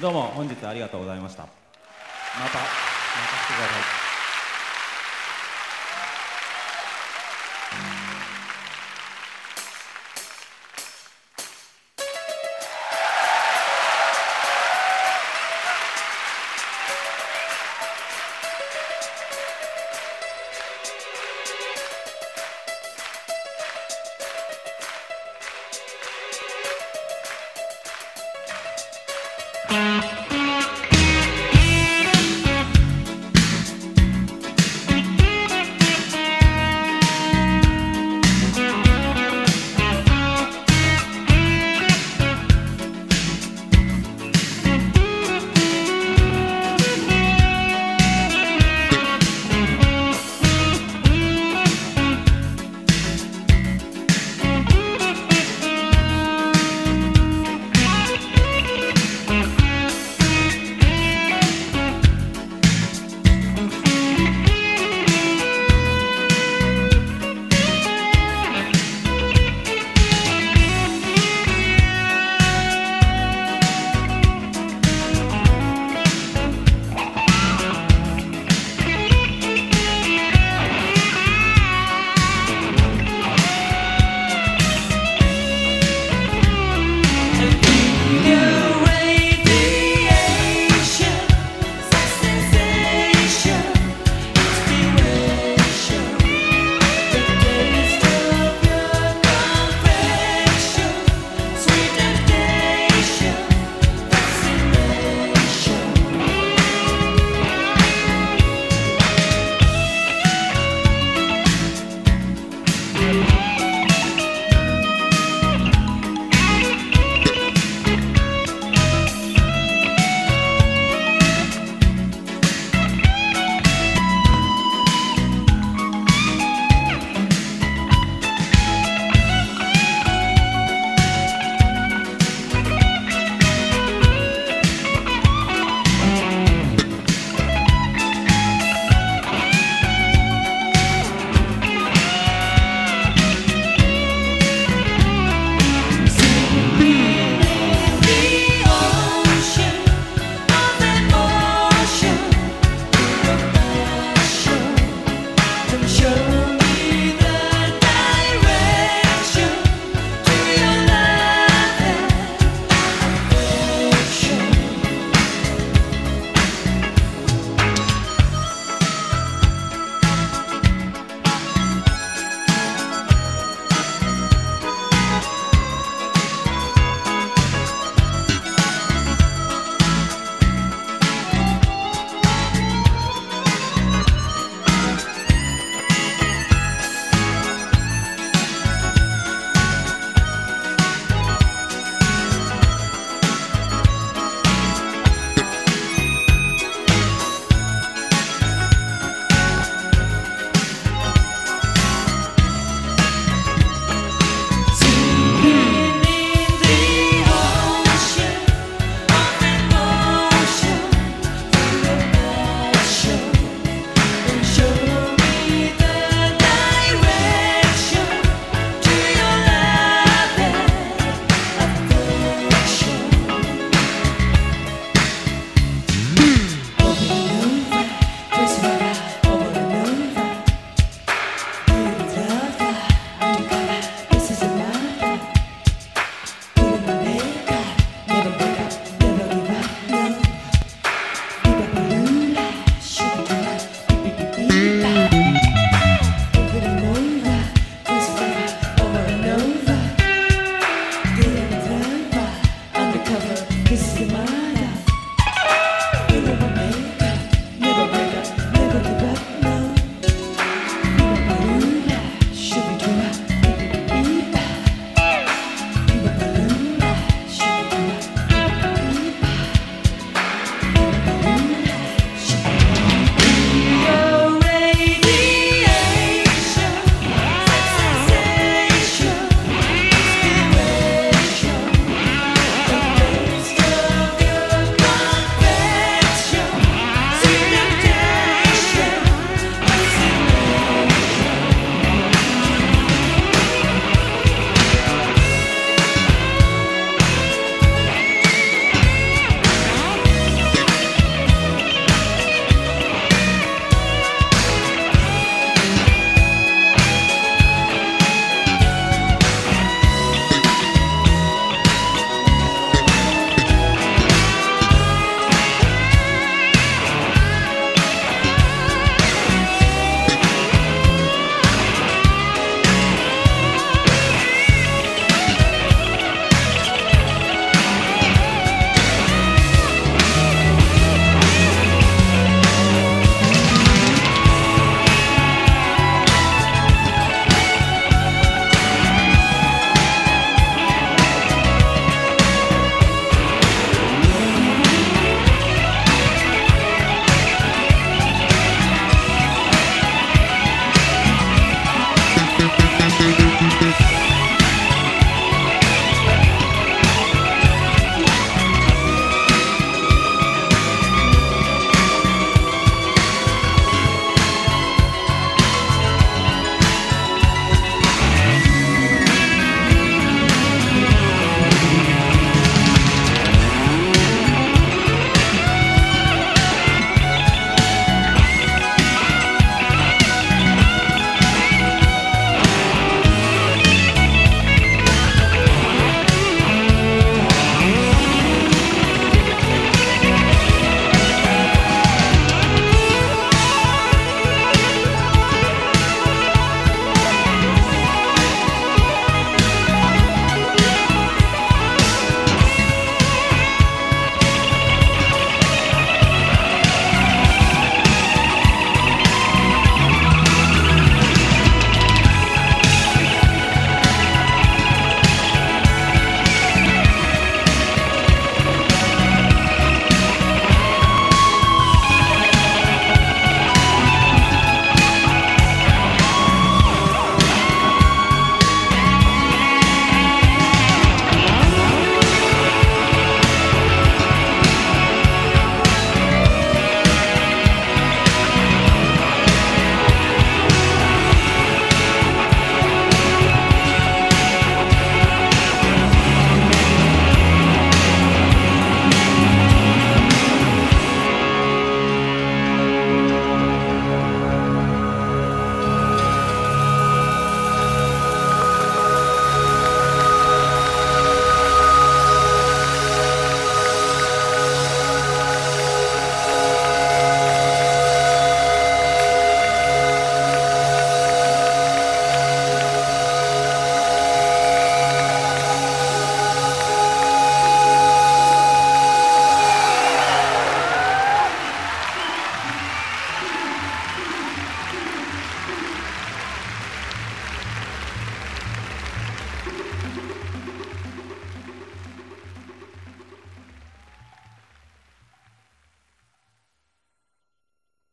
どうも本日ありがとうございました。またまた来てください。